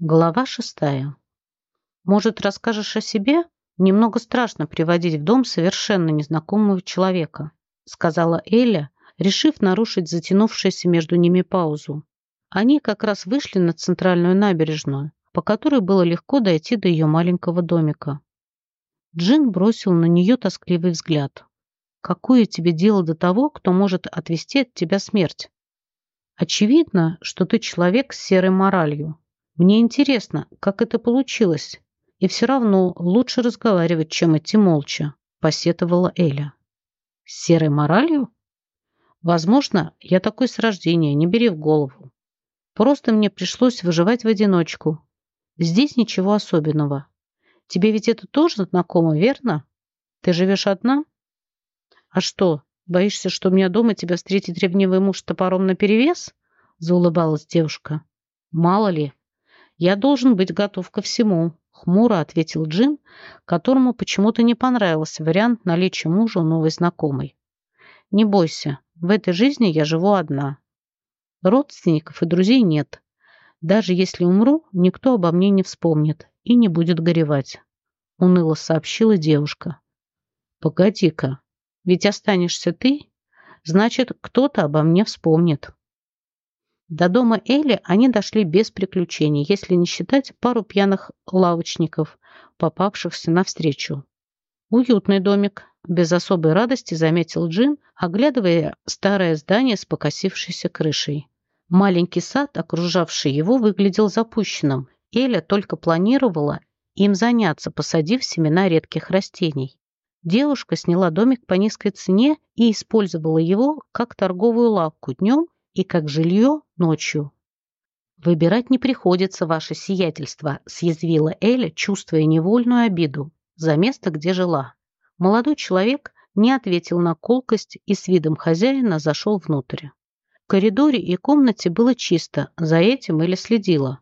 Глава шестая. Может, расскажешь о себе? Немного страшно приводить в дом совершенно незнакомого человека, сказала Эля, решив нарушить затянувшуюся между ними паузу. Они как раз вышли на центральную набережную, по которой было легко дойти до ее маленького домика. Джин бросил на нее тоскливый взгляд. «Какое тебе дело до того, кто может отвести от тебя смерть? Очевидно, что ты человек с серой моралью. Мне интересно, как это получилось. И все равно лучше разговаривать, чем идти молча», — посетовала Эля. «С серой моралью?» «Возможно, я такой с рождения, не бери в голову. Просто мне пришлось выживать в одиночку. Здесь ничего особенного. Тебе ведь это тоже знакомо, верно? Ты живешь одна? А что, боишься, что у меня дома тебя встретит ревнивый муж с топором наперевес? Заулыбалась девушка. Мало ли. Я должен быть готов ко всему, хмуро ответил Джим, которому почему-то не понравился вариант наличия мужа у новой знакомой. Не бойся, в этой жизни я живу одна. Родственников и друзей нет. Даже если умру, никто обо мне не вспомнит и не будет горевать. Уныло сообщила девушка. Погоди-ка, ведь останешься ты, значит, кто-то обо мне вспомнит. До дома Эли они дошли без приключений, если не считать пару пьяных лавочников, попавшихся навстречу. Уютный домик, без особой радости заметил Джин, оглядывая старое здание с покосившейся крышей. Маленький сад, окружавший его, выглядел запущенным. Эля только планировала им заняться, посадив семена редких растений. Девушка сняла домик по низкой цене и использовала его как торговую лавку днем и как жилье ночью. «Выбирать не приходится, ваше сиятельство», – съязвила Эля, чувствуя невольную обиду за место, где жила. Молодой человек не ответил на колкость и с видом хозяина зашел внутрь. В коридоре и комнате было чисто, за этим или следила.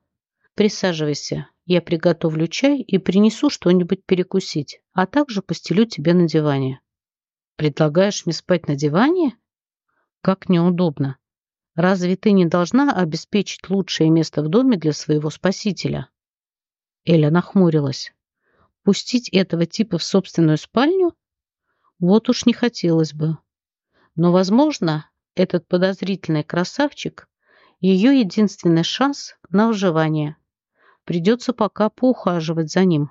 «Присаживайся, я приготовлю чай и принесу что-нибудь перекусить, а также постелю тебе на диване». «Предлагаешь мне спать на диване?» «Как неудобно. Разве ты не должна обеспечить лучшее место в доме для своего спасителя?» Эля нахмурилась. Пустить этого типа в собственную спальню? Вот уж не хотелось бы. Но, возможно, этот подозрительный красавчик – ее единственный шанс на выживание. Придется пока поухаживать за ним.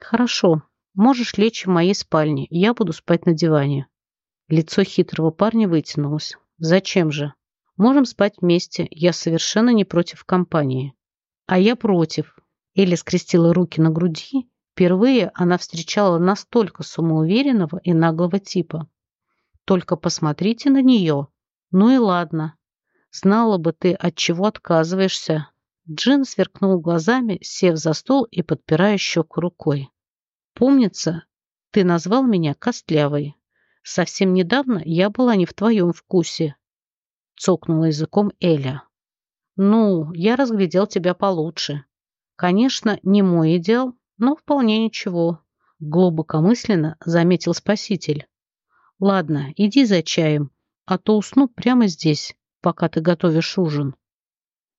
Хорошо, можешь лечь в моей спальне, я буду спать на диване. Лицо хитрого парня вытянулось. Зачем же? Можем спать вместе, я совершенно не против компании. А я против, Эля скрестила руки на груди. Впервые она встречала настолько самоуверенного и наглого типа. Только посмотрите на нее. Ну и ладно. Знала бы ты, от чего отказываешься. Джин сверкнул глазами, сев за стол и подпирая щеку рукой. Помнится, ты назвал меня костлявой. Совсем недавно я была не в твоем вкусе. Цокнула языком Эля. Ну, я разглядел тебя получше. Конечно, не мой идеал, но вполне ничего. Глубокомысленно заметил спаситель. Ладно, иди за чаем, а то усну прямо здесь, пока ты готовишь ужин.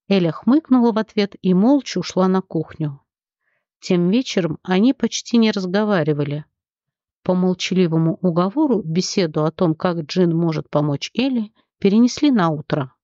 Эля хмыкнула в ответ и молча ушла на кухню. Тем вечером они почти не разговаривали. По молчаливому уговору беседу о том, как Джин может помочь Эле, перенесли на утро.